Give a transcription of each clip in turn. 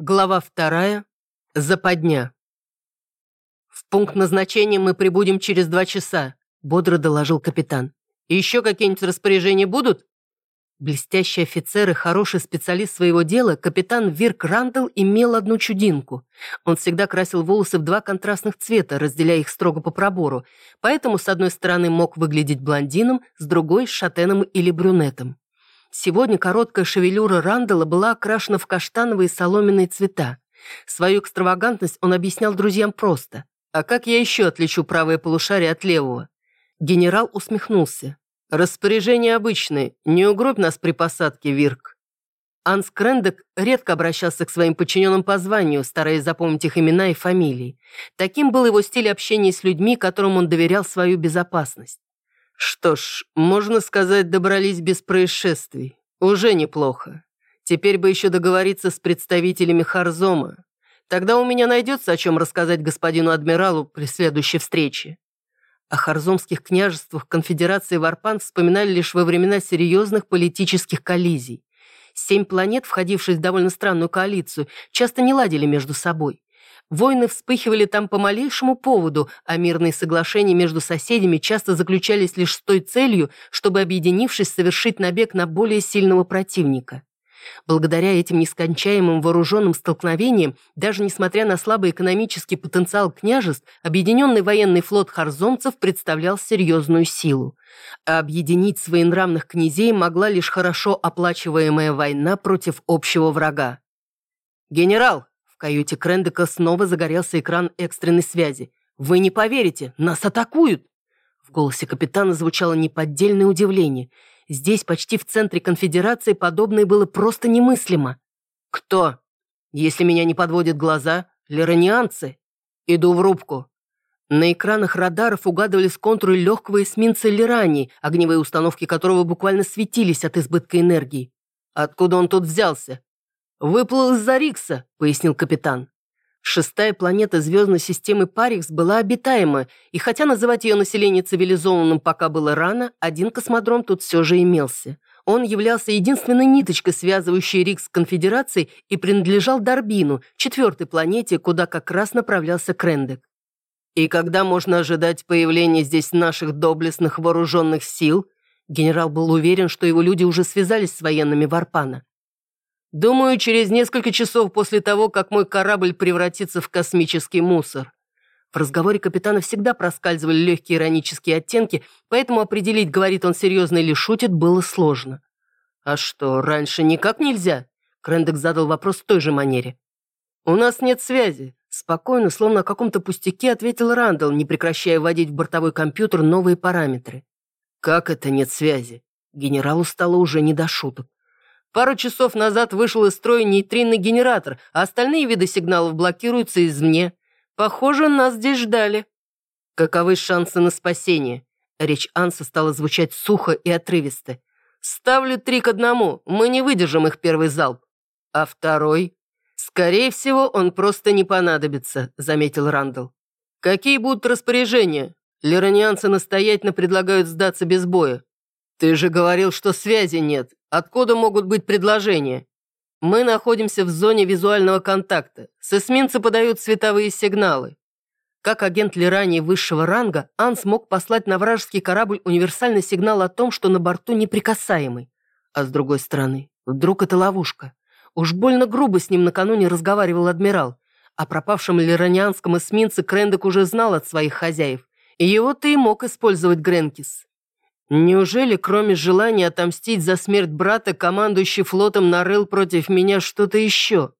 Глава вторая. Западня. «В пункт назначения мы прибудем через два часа», — бодро доложил капитан. «И еще какие-нибудь распоряжения будут?» Блестящий офицер и хороший специалист своего дела, капитан Вирк Рандall имел одну чудинку. Он всегда красил волосы в два контрастных цвета, разделяя их строго по пробору, поэтому с одной стороны мог выглядеть блондином, с другой — шатеном или брюнетом. Сегодня короткая шевелюра Рандала была окрашена в каштановые соломенные цвета. Свою экстравагантность он объяснял друзьям просто. «А как я еще отличу правое полушарие от левого?» Генерал усмехнулся. «Распоряжение обычное. Не угробь нас при посадке, Вирк». Анс Крендек редко обращался к своим подчиненным по званию, стараясь запомнить их имена и фамилии. Таким был его стиль общения с людьми, которым он доверял свою безопасность. Что ж, можно сказать, добрались без происшествий. Уже неплохо. Теперь бы еще договориться с представителями Харзома. Тогда у меня найдется о чем рассказать господину адмиралу при следующей встрече. О харзомских княжествах конфедерации Варпан вспоминали лишь во времена серьезных политических коллизий. Семь планет, входивших в довольно странную коалицию, часто не ладили между собой. Войны вспыхивали там по малейшему поводу, а мирные соглашения между соседями часто заключались лишь с той целью, чтобы, объединившись, совершить набег на более сильного противника. Благодаря этим нескончаемым вооруженным столкновениям, даже несмотря на слабый экономический потенциал княжеств, объединенный военный флот харзомцев представлял серьезную силу. А объединить своенравных князей могла лишь хорошо оплачиваемая война против общего врага. «Генерал!» Каюте Крендека снова загорелся экран экстренной связи. «Вы не поверите, нас атакуют!» В голосе капитана звучало неподдельное удивление. Здесь, почти в центре конфедерации, подобное было просто немыслимо. «Кто? Если меня не подводят глаза, леронианцы. Иду в рубку». На экранах радаров угадывались контуры легкого эсминца Лирани, огневые установки которого буквально светились от избытка энергии. Откуда он тут взялся? «Выплыл из-за Рикса», — пояснил капитан. Шестая планета звездной системы Парикс была обитаема, и хотя называть ее население цивилизованным пока было рано, один космодром тут все же имелся. Он являлся единственной ниточкой, связывающей Рикс с Конфедерацией, и принадлежал Дарбину, четвертой планете, куда как раз направлялся Крендек. «И когда можно ожидать появления здесь наших доблестных вооруженных сил?» Генерал был уверен, что его люди уже связались с военными Варпана. Думаю, через несколько часов после того, как мой корабль превратится в космический мусор. В разговоре капитана всегда проскальзывали легкие иронические оттенки, поэтому определить, говорит он серьезно или шутит, было сложно. «А что, раньше никак нельзя?» Крендек задал вопрос в той же манере. «У нас нет связи», — спокойно, словно о каком-то пустяке, ответил Рандall, не прекращая вводить в бортовой компьютер новые параметры. «Как это нет связи?» Генералу стало уже не до шуток. Пару часов назад вышел из строя нейтринный генератор, а остальные виды сигналов блокируются извне. Похоже, нас здесь ждали. Каковы шансы на спасение? Речь Анса стала звучать сухо и отрывисто. Ставлю три к одному, мы не выдержим их первый залп. А второй? Скорее всего, он просто не понадобится, заметил Рандall. Какие будут распоряжения? Леронианцы настоятельно предлагают сдаться без боя. Ты же говорил, что связи нет. Откуда могут быть предложения? Мы находимся в зоне визуального контакта. С эсминца подают световые сигналы. Как агент Лирани высшего ранга, Ан смог послать на вражеский корабль универсальный сигнал о том, что на борту неприкасаемый. А с другой стороны, вдруг это ловушка. Уж больно грубо с ним накануне разговаривал адмирал. О пропавшем лиранианском эсминце Крендек уже знал от своих хозяев. И его-то и мог использовать Гренкис. Неужели, кроме желания отомстить за смерть брата, командующий флотом нарыл против меня что-то еще?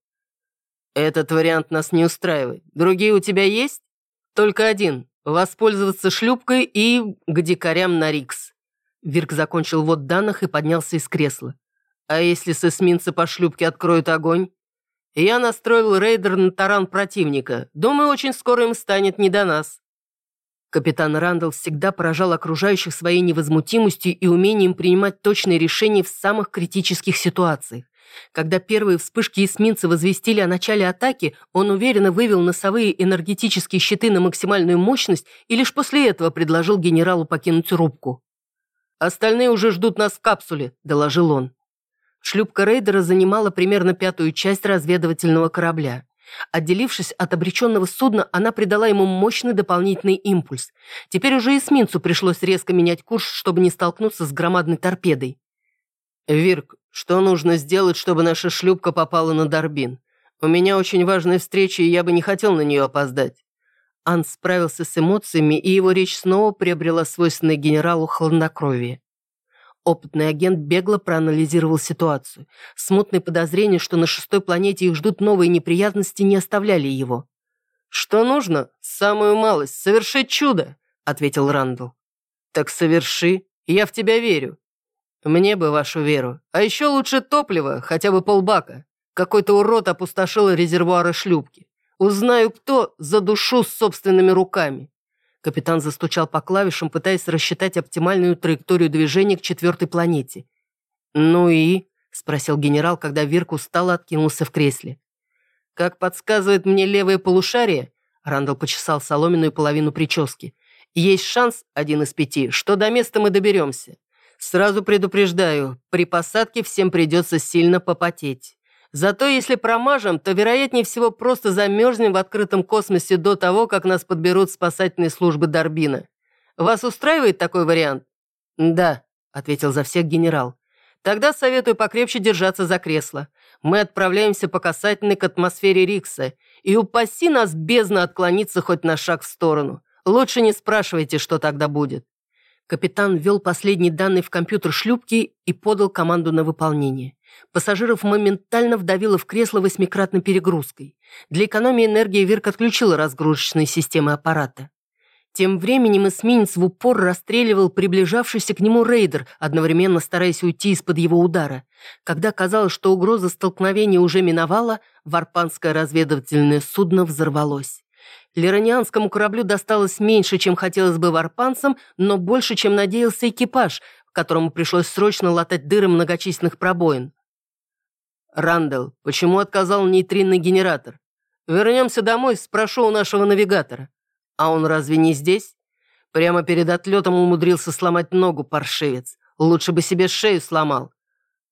Этот вариант нас не устраивает. Другие у тебя есть? Только один. Воспользоваться шлюпкой и к дикарям на Рикс. Вирк закончил ввод данных и поднялся из кресла. А если с эсминца по шлюпке откроют огонь? Я настроил рейдер на таран противника. Думаю, очень скоро им станет не до нас. Капитан Рандall всегда поражал окружающих своей невозмутимостью и умением принимать точные решения в самых критических ситуациях. Когда первые вспышки эсминца возвестили о начале атаки, он уверенно вывел носовые энергетические щиты на максимальную мощность и лишь после этого предложил генералу покинуть рубку. «Остальные уже ждут нас в капсуле», – доложил он. Шлюпка рейдера занимала примерно пятую часть разведывательного корабля. Отделившись от обреченного судна, она придала ему мощный дополнительный импульс. Теперь уже эсминцу пришлось резко менять курс, чтобы не столкнуться с громадной торпедой. «Вирк, что нужно сделать, чтобы наша шлюпка попала на Дорбин? У меня очень важная встреча, и я бы не хотел на нее опоздать». Ан справился с эмоциями, и его речь снова приобрела свойственное генералу хладнокровие. Опытный агент бегло проанализировал ситуацию. Смутные подозрения, что на шестой планете их ждут новые неприятности, не оставляли его. «Что нужно? Самую малость. Совершить чудо», — ответил Рандall. «Так соверши. Я в тебя верю». «Мне бы вашу веру. А еще лучше топливо, хотя бы полбака. Какой-то урод опустошил резервуары шлюпки. Узнаю, кто, задушу собственными руками». Капитан застучал по клавишам, пытаясь рассчитать оптимальную траекторию движения к четвертой планете. «Ну и?» – спросил генерал, когда Вирк устало откинулся в кресле. «Как подсказывает мне левое полушарие», – Рандall почесал соломенную половину прически, «есть шанс, один из пяти, что до места мы доберемся. Сразу предупреждаю, при посадке всем придется сильно попотеть». Зато если промажем, то вероятнее всего просто замерзнем в открытом космосе до того, как нас подберут спасательные службы Дорбина. Вас устраивает такой вариант? Да, ответил за всех генерал. Тогда советую покрепче держаться за кресло. Мы отправляемся по касательной к атмосфере Рикса, и упаси нас бездна отклониться хоть на шаг в сторону. Лучше не спрашивайте, что тогда будет. Капитан ввел последние данные в компьютер шлюпки и подал команду на выполнение. Пассажиров моментально вдавило в кресло восьмикратной перегрузкой. Для экономии энергии Вирк отключил разгрузочные системы аппарата. Тем временем эсминец в упор расстреливал приближавшийся к нему рейдер, одновременно стараясь уйти из-под его удара. Когда казалось, что угроза столкновения уже миновала, варпанское разведывательное судно взорвалось. Лиранианскому кораблю досталось меньше, чем хотелось бы варпанцам, но больше, чем надеялся экипаж, которому пришлось срочно латать дыры многочисленных пробоин. «Рандall, почему отказал нейтринный генератор? Вернемся домой, спрошу у нашего навигатора. А он разве не здесь? Прямо перед отлетом умудрился сломать ногу, паршивец. Лучше бы себе шею сломал.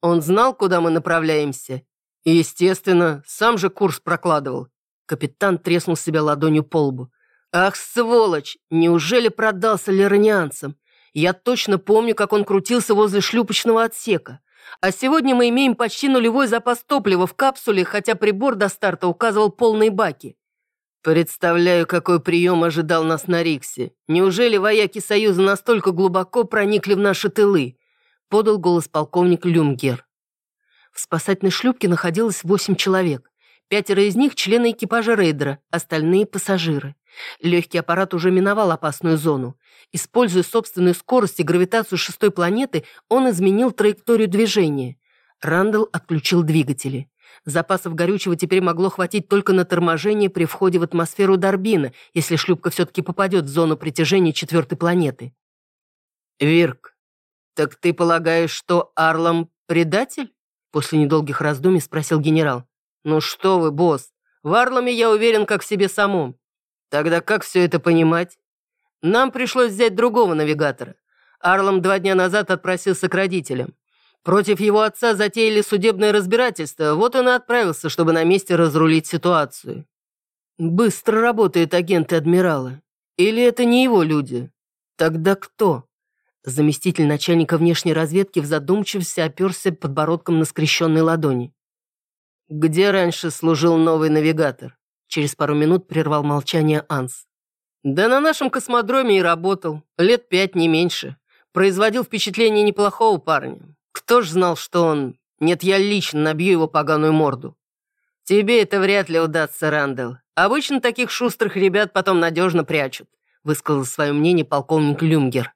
Он знал, куда мы направляемся? И, естественно, сам же курс прокладывал. Капитан треснул себя ладонью по лбу. «Ах, сволочь! Неужели продался лиранианцам? Я точно помню, как он крутился возле шлюпочного отсека. А сегодня мы имеем почти нулевой запас топлива в капсуле, хотя прибор до старта указывал полные баки. Представляю, какой прием ожидал нас на Риксе. Неужели вояки Союза настолько глубоко проникли в наши тылы?» Подал голос полковник Люмгер. В спасательной шлюпке находилось восемь человек. Пятеро из них – члены экипажа рейдера, остальные – пассажиры. Легкий аппарат уже миновал опасную зону. Используя собственную скорость и гравитацию шестой планеты, он изменил траекторию движения. Рандall отключил двигатели. Запасов горючего теперь могло хватить только на торможение при входе в атмосферу Дорбина, если шлюпка все-таки попадет в зону притяжения четвертой планеты. «Вирк, так ты полагаешь, что Арлам предатель?» После недолгих раздумий спросил генерал. «Ну что вы, босс, в Арламе я уверен как в себе самом. Тогда как все это понимать? Нам пришлось взять другого навигатора. Арлам два дня назад отпросился к родителям. Против его отца затеяли судебное разбирательство, вот он и отправился, чтобы на месте разрулить ситуацию. Быстро работают агенты адмирала. Или это не его люди? Тогда кто? Заместитель начальника внешней разведки в задумчивости оперся подбородком на скрещенной ладони. «Где раньше служил новый навигатор?» Через пару минут прервал молчание Анс. «Да на нашем космодроме и работал. Лет пять, не меньше. Производил впечатление неплохого парня. Кто ж знал, что он... Нет, я лично набью его поганую морду. Тебе это вряд ли удастся, Рандall. Обычно таких шустрых ребят потом надежно прячут», высказал свое мнение полковник Люмгер.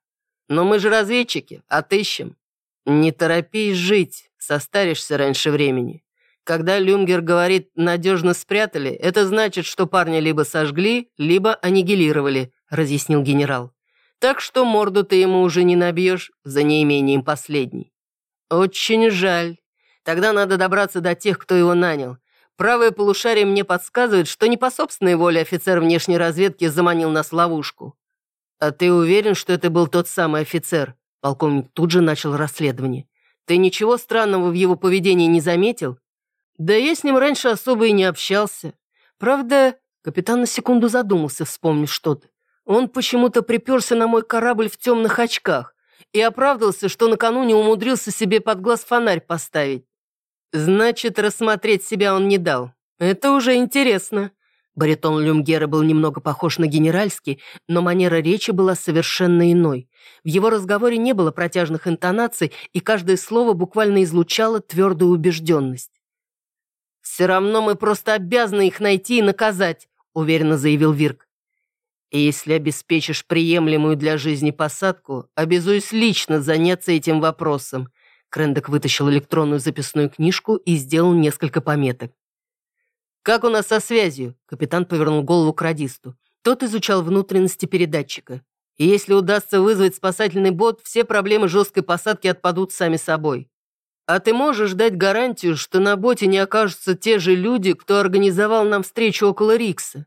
«Но мы же разведчики, отыщем. Не торопись жить, состаришься раньше времени. Когда Люмгер говорит «надежно спрятали», это значит, что парня либо сожгли, либо аннигилировали», — разъяснил генерал. «Так что морду ты ему уже не набьешь за неимением последней». «Очень жаль. Тогда надо добраться до тех, кто его нанял. Правое полушарие мне подсказывает, что не по собственной воле офицер внешней разведки заманил нас в ловушку». «А ты уверен, что это был тот самый офицер?» Полковник тут же начал расследование. Ты ничего странного в его поведении не заметил? Да я с ним раньше особо и не общался. Правда, капитан на секунду задумался, вспомнив что-то. Он почему-то приперся на мой корабль в темных очках и оправдывался, что накануне умудрился себе под глаз фонарь поставить. Значит, рассмотреть себя он не дал. Это уже интересно. Баритон Люмгера был немного похож на генеральский, но манера речи была совершенно иной. В его разговоре не было протяжных интонаций, и каждое слово буквально излучало твердую убежденность. «Все равно мы просто обязаны их найти и наказать», — уверенно заявил Вирк. «И если обеспечишь приемлемую для жизни посадку, обязуюсь лично заняться этим вопросом». Крендек вытащил электронную записную книжку и сделал несколько пометок. «Как у нас со связью?» Капитан повернул голову к радисту. Тот изучал внутренности передатчика. И если удастся вызвать спасательный бот, все проблемы жесткой посадки отпадут сами собой. А ты можешь дать гарантию, что на боте не окажутся те же люди, кто организовал нам встречу около Рикса?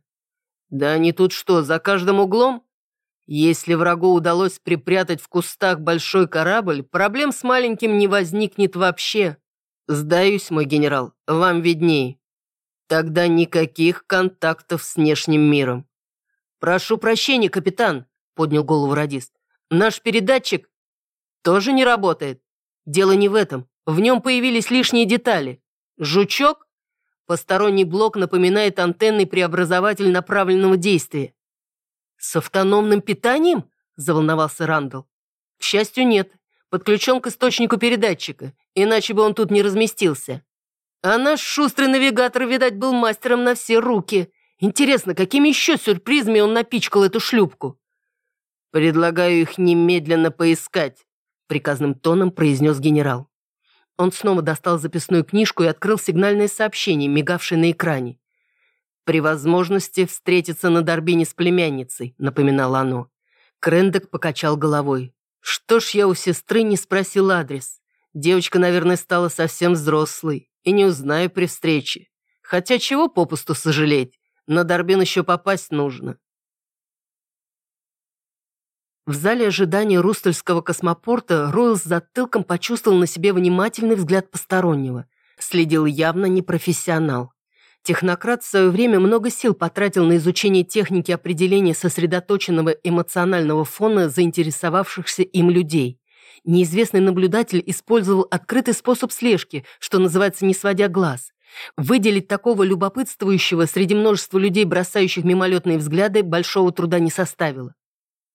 Да они тут что, за каждым углом? Если врагу удалось припрятать в кустах большой корабль, проблем с маленьким не возникнет вообще. Сдаюсь, мой генерал, вам виднее. Тогда никаких контактов с внешним миром. «Прошу прощения, капитан», — поднял голову радист. «Наш передатчик тоже не работает. Дело не в этом. В нем появились лишние детали. Жучок? Посторонний блок напоминает антенный преобразователь направленного действия». «С автономным питанием?» — заволновался Рандall. «К счастью, нет. Подключен к источнику передатчика, иначе бы он тут не разместился». А наш шустрый навигатор, видать, был мастером на все руки. Интересно, какими еще сюрпризами он напичкал эту шлюпку? «Предлагаю их немедленно поискать», — приказным тоном произнес генерал. Он снова достал записную книжку и открыл сигнальное сообщение, мигавшее на экране. «При возможности встретиться на Дорбине с племянницей», — напоминало оно. Крендек покачал головой. «Что ж я у сестры не спросил адрес? Девочка, наверное, стала совсем взрослой и не узнаю при встрече. Хотя чего попусту сожалеть, на Дорбин еще попасть нужно. В зале ожидания Рустельского космопорта Ройл с затылком почувствовал на себе внимательный взгляд постороннего. Следил явно не профессионал. Технократ в свое время много сил потратил на изучение техники определения сосредоточенного эмоционального фона заинтересовавшихся им людей. Неизвестный наблюдатель использовал открытый способ слежки, что называется «не сводя глаз». Выделить такого любопытствующего среди множества людей, бросающих мимолетные взгляды, большого труда не составило.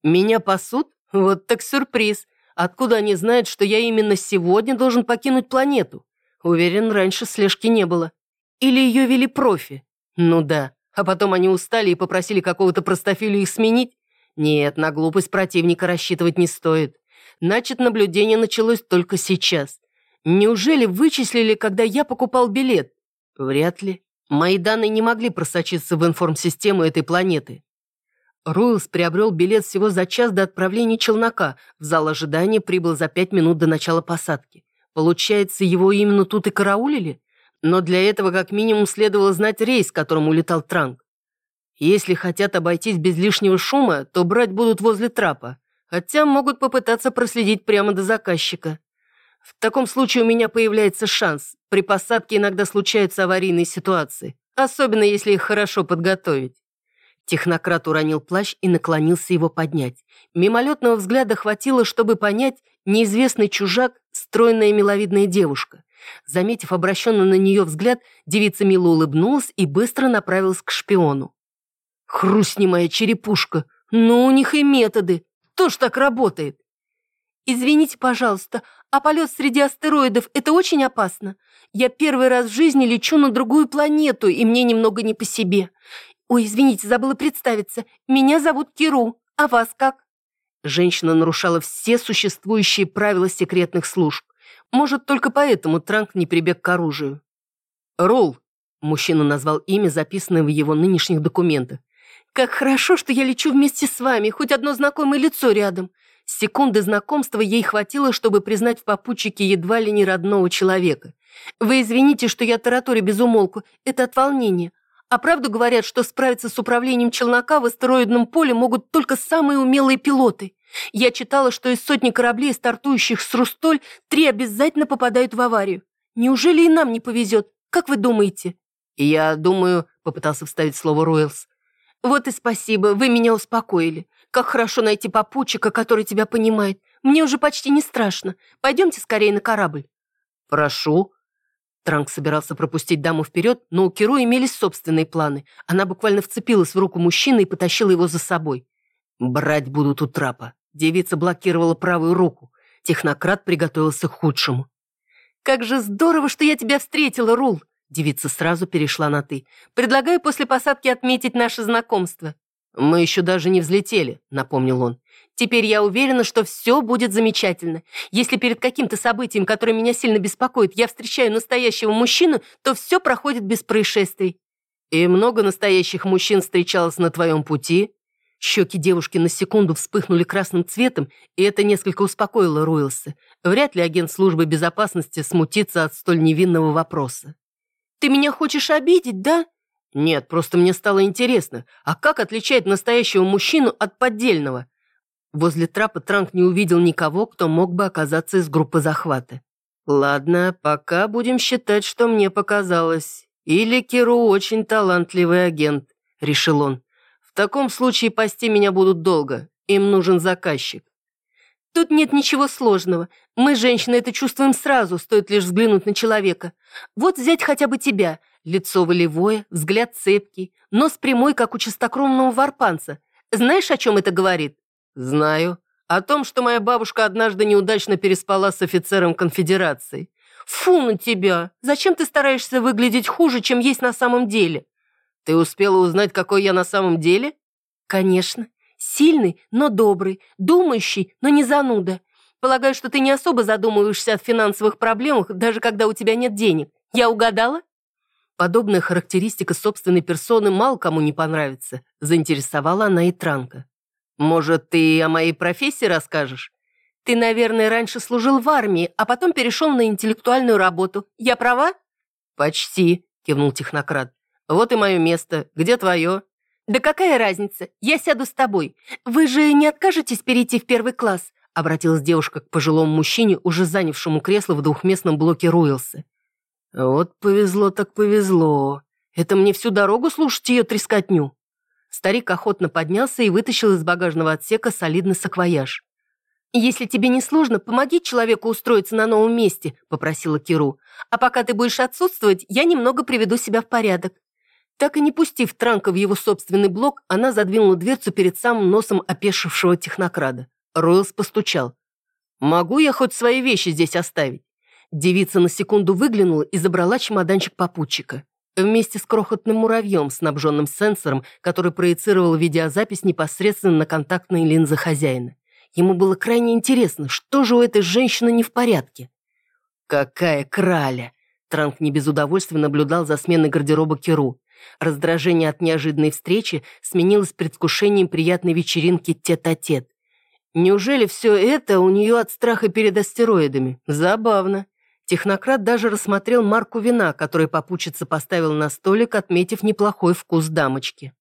«Меня пасут? Вот так сюрприз. Откуда они знают, что я именно сегодня должен покинуть планету? Уверен, раньше слежки не было. Или ее вели профи? Ну да. А потом они устали и попросили какого-то простофилю их сменить? Нет, на глупость противника рассчитывать не стоит. Значит, наблюдение началось только сейчас. Неужели вычислили, когда я покупал билет? Вряд ли. Мои данные не могли просочиться в информсистему этой планеты. Руэлс приобрел билет всего за час до отправления челнока. В зал ожидания прибыл за пять минут до начала посадки. Получается, его именно тут и караулили? Но для этого как минимум следовало знать рейс, которым улетал Транк. Если хотят обойтись без лишнего шума, то брать будут возле трапа хотя могут попытаться проследить прямо до заказчика. В таком случае у меня появляется шанс. При посадке иногда случаются аварийные ситуации, особенно если их хорошо подготовить. Технократ уронил плащ и наклонился его поднять. Мимолетного взгляда хватило, чтобы понять, неизвестный чужак – стройная миловидная девушка. Заметив обращенный на нее взгляд, девица мило улыбнулась и быстро направилась к шпиону. «Хрустни моя черепушка! Ну, у них и методы! Кто ж так работает? Извините, пожалуйста, а полет среди астероидов – это очень опасно. Я первый раз в жизни лечу на другую планету, и мне немного не по себе. Ой, извините, забыла представиться. Меня зовут Киру, а вас как? Женщина нарушала все существующие правила секретных служб. Может, только поэтому Транк не прибег к оружию. «Ролл», – мужчина назвал имя, записанное в его нынешних документах. Как хорошо, что я лечу вместе с вами, хоть одно знакомое лицо рядом. Секунды знакомства ей хватило, чтобы признать в попутчике едва ли не родного человека. Вы извините, что я тараторю без умолку, это от волнения. А правду говорят, что справиться с управлением челнока в астероидном поле могут только самые умелые пилоты. Я читала, что из сотни кораблей, стартующих с Рустоль, три обязательно попадают в аварию. Неужели и нам не повезет? Как вы думаете?» «Я думаю», — попытался вставить слово Ройлс. «Вот и спасибо, вы меня успокоили. Как хорошо найти попутчика, который тебя понимает. Мне уже почти не страшно. Пойдемте скорее на корабль». «Прошу». Транк собирался пропустить даму вперед, но у Киру имелись собственные планы. Она буквально вцепилась в руку мужчины и потащила его за собой. «Брать будут у трапа». Девица блокировала правую руку. Технократ приготовился к худшему. «Как же здорово, что я тебя встретила, Рул!» Девица сразу перешла на «ты». «Предлагаю после посадки отметить наше знакомство». «Мы еще даже не взлетели», — напомнил он. «Теперь я уверена, что все будет замечательно. Если перед каким-то событием, которое меня сильно беспокоит, я встречаю настоящего мужчину, то все проходит без происшествий». «И много настоящих мужчин встречалось на твоем пути?» Щеки девушки на секунду вспыхнули красным цветом, и это несколько успокоило Руэлса. Вряд ли агент службы безопасности смутится от столь невинного вопроса. «Ты меня хочешь обидеть, да?» «Нет, просто мне стало интересно, а как отличать настоящего мужчину от поддельного?» Возле трапа Транк не увидел никого, кто мог бы оказаться из группы захвата. «Ладно, пока будем считать, что мне показалось. Или Киру очень талантливый агент», — решил он. «В таком случае пасти меня будут долго. Им нужен заказчик». «Тут нет ничего сложного. Мы, женщины, это чувствуем сразу, стоит лишь взглянуть на человека. Вот взять хотя бы тебя. Лицо волевое, взгляд цепкий, нос прямой, как у чистокровного варпанца. Знаешь, о чем это говорит?» «Знаю. О том, что моя бабушка однажды неудачно переспала с офицером конфедерации». «Фу на тебя! Зачем ты стараешься выглядеть хуже, чем есть на самом деле?» «Ты успела узнать, какой я на самом деле?» «Конечно. Сильный, но добрый, думающий, но не зануда. Полагаю, что ты не особо задумываешься о финансовых проблемах, даже когда у тебя нет денег. Я угадала?» Подобная характеристика собственной персоны мало кому не понравится, заинтересовала она и Транка. «Может, ты о моей профессии расскажешь?» «Ты, наверное, раньше служил в армии, а потом перешел на интеллектуальную работу. Я права?» «Почти», — кивнул технократ. «Вот и мое место. Где твое?» «Да какая разница? Я сяду с тобой. Вы же не откажетесь перейти в первый класс?» обратилась девушка к пожилому мужчине, уже занявшему кресло в двухместном блоке Руэлса. «Вот повезло так повезло. Это мне всю дорогу слушать ее трескотню». Старик охотно поднялся и вытащил из багажного отсека солидный саквояж. «Если тебе не сложно, помоги человеку устроиться на новом месте», — попросила Киру. «А пока ты будешь отсутствовать, я немного приведу себя в порядок». Так и не пустив Транка в его собственный блок, она задвинула дверцу перед самым носом опешившего технокрада. Ройлс постучал. «Могу я хоть свои вещи здесь оставить?» Девица на секунду выглянула и забрала чемоданчик попутчика. Вместе с крохотным муравьем, снабженным сенсором, который проецировал видеозапись непосредственно на контактные линзы хозяина. Ему было крайне интересно, что же у этой женщины не в порядке. «Какая краля!» Транк не без удовольствия наблюдал за сменой гардероба Керу. Раздражение от неожиданной встречи сменилось предвкушением приятной вечеринки тет-а-тет. -тет. Неужели все это у нее от страха перед астероидами? Забавно. Технократ даже рассмотрел марку вина, который попутчица поставил на столик, отметив неплохой вкус дамочки.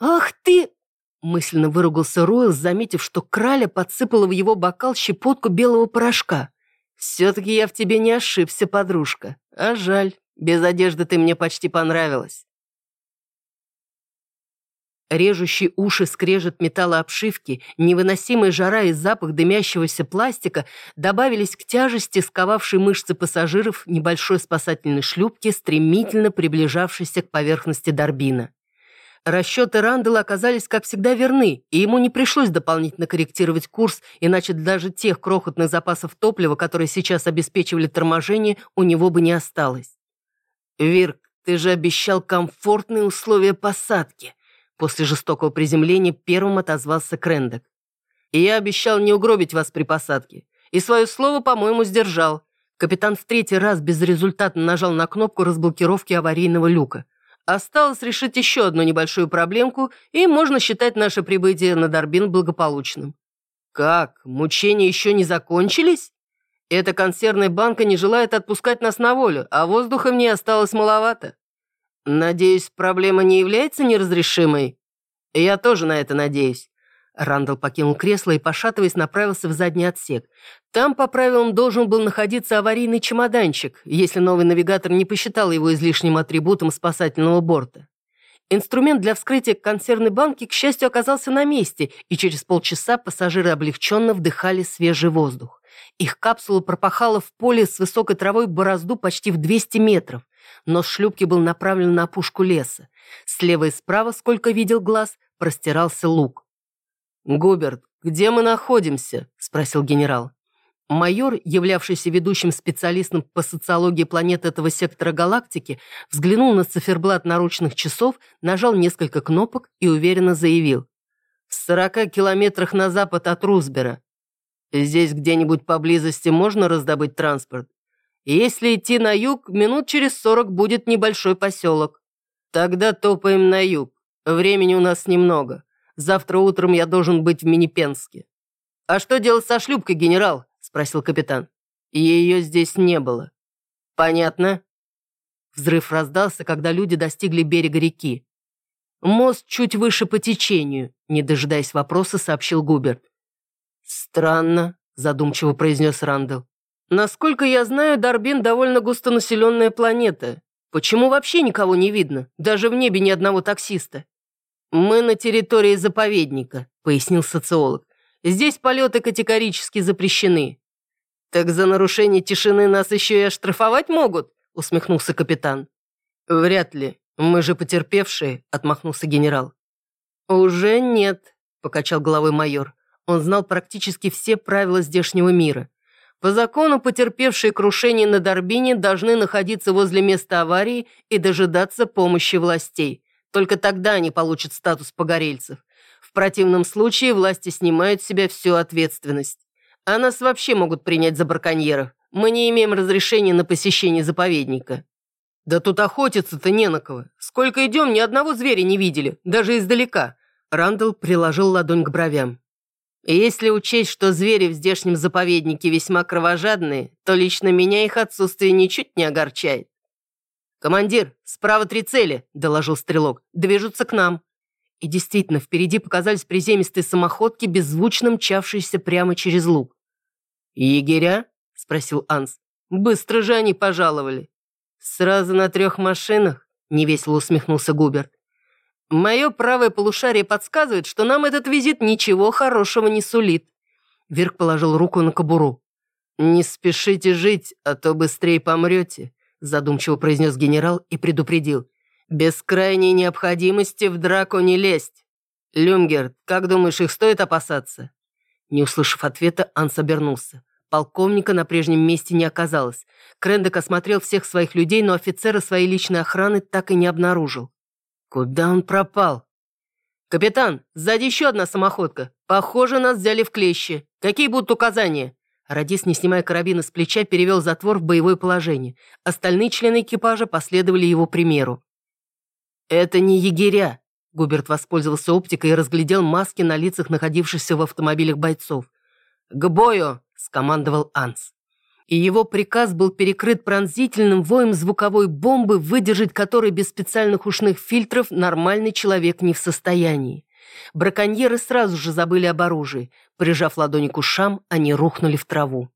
«Ах ты!» – мысленно выругался Ройл, заметив, что краля подсыпала в его бокал щепотку белого порошка. «Все-таки я в тебе не ошибся, подружка. А жаль, без одежды ты мне почти понравилась». Режущий уши скрежет металлообшивки, невыносимая жара и запах дымящегося пластика добавились к тяжести, сковавшей мышцы пассажиров небольшой спасательной шлюпки, стремительно приближавшейся к поверхности Дорбина. Расчеты Рандала оказались, как всегда, верны, и ему не пришлось дополнительно корректировать курс, иначе даже тех крохотных запасов топлива, которые сейчас обеспечивали торможение, у него бы не осталось. «Вирк, ты же обещал комфортные условия посадки», После жестокого приземления первым отозвался Крендек. «И я обещал не угробить вас при посадке. И свое слово, по-моему, сдержал». Капитан в третий раз безрезультатно нажал на кнопку разблокировки аварийного люка. Осталось решить еще одну небольшую проблемку, и можно считать наше прибытие на Дорбин благополучным. «Как? Мучения еще не закончились?» «Эта консервная банка не желает отпускать нас на волю, а воздуха мне осталось маловато». «Надеюсь, проблема не является неразрешимой?» «Я тоже на это надеюсь. Рандall покинул кресло и, пошатываясь, направился в задний отсек. Там, по правилам, должен был находиться аварийный чемоданчик, если новый навигатор не посчитал его излишним атрибутом спасательного борта. Инструмент для вскрытия консервной банки, к счастью, оказался на месте, и через полчаса пассажиры облегченно вдыхали свежий воздух. Их капсула пропахала в поле с высокой травой борозду почти в 200 метров. Нос шлюпки был направлен на опушку леса. Слева и справа, сколько видел глаз, простирался луг. «Губерт, где мы находимся?» – спросил генерал. Майор, являвшийся ведущим специалистом по социологии планет этого сектора галактики, взглянул на циферблат наручных часов, нажал несколько кнопок и уверенно заявил. «В сорока километрах на запад от Рузбера. Здесь где-нибудь поблизости можно раздобыть транспорт? Если идти на юг, минут через сорок будет небольшой поселок. Тогда топаем на юг. Времени у нас немного. Завтра утром я должен быть в Минипенске. А что делать со шлюпкой, генерал? Спросил капитан. Ее здесь не было. Понятно. Взрыв раздался, когда люди достигли берега реки. Мост чуть выше по течению, не дожидаясь вопроса, сообщил Губерт. «Странно», – задумчиво произнес Рандall. «Насколько я знаю, Дарбин довольно густонаселенная планета. Почему вообще никого не видно? Даже в небе ни одного таксиста?» «Мы на территории заповедника», – пояснил социолог. «Здесь полеты категорически запрещены». «Так за нарушение тишины нас еще и оштрафовать могут?» – усмехнулся капитан. «Вряд ли. Мы же потерпевшие», – отмахнулся генерал. «Уже нет», – покачал головой майор. Он знал практически все правила здешнего мира. По закону потерпевшие крушение на Дорбине должны находиться возле места аварии и дожидаться помощи властей. Только тогда они получат статус погорельцев. В противном случае власти снимают с себя всю ответственность. А нас вообще могут принять за браконьеров. Мы не имеем разрешения на посещение заповедника. Да тут охотиться-то не на кого. Сколько идем, ни одного зверя не видели, даже издалека. Рандall приложил ладонь к бровям. Если учесть, что звери в здешнем заповеднике весьма кровожадные, то лично меня их отсутствие ничуть не огорчает. «Командир, справа три цели», — доложил стрелок. «Движутся к нам». И действительно, впереди показались приземистые самоходки, беззвучно мчавшиеся прямо через луг. «Егеря?» — спросил Анс. «Быстро же они пожаловали». «Сразу на трех машинах?» — невесело усмехнулся Губерт. Мое правое полушарие подсказывает, что нам этот визит ничего хорошего не сулит. Вирк положил руку на кобуру. «Не спешите жить, а то быстрее помрете», задумчиво произнес генерал и предупредил. «Без крайней необходимости в драку не лезть. Люмгерт, как думаешь, их стоит опасаться?» Не услышав ответа, Анс обернулся. Полковника на прежнем месте не оказалось. Крендек осмотрел всех своих людей, но офицера своей личной охраны так и не обнаружил. Куда он пропал? «Капитан, сзади еще одна самоходка. Похоже, нас взяли в клещи. Какие будут указания?» Радис, не снимая карабина с плеча, перевел затвор в боевое положение. Остальные члены экипажа последовали его примеру. «Это не егеря», — Губерт воспользовался оптикой и разглядел маски на лицах находившихся в автомобилях бойцов. «К бою!» — скомандовал Анс и его приказ был перекрыт пронзительным воем звуковой бомбы, выдержать которой без специальных ушных фильтров нормальный человек не в состоянии. Браконьеры сразу же забыли об оружии. Прижав ладони к ушам, они рухнули в траву.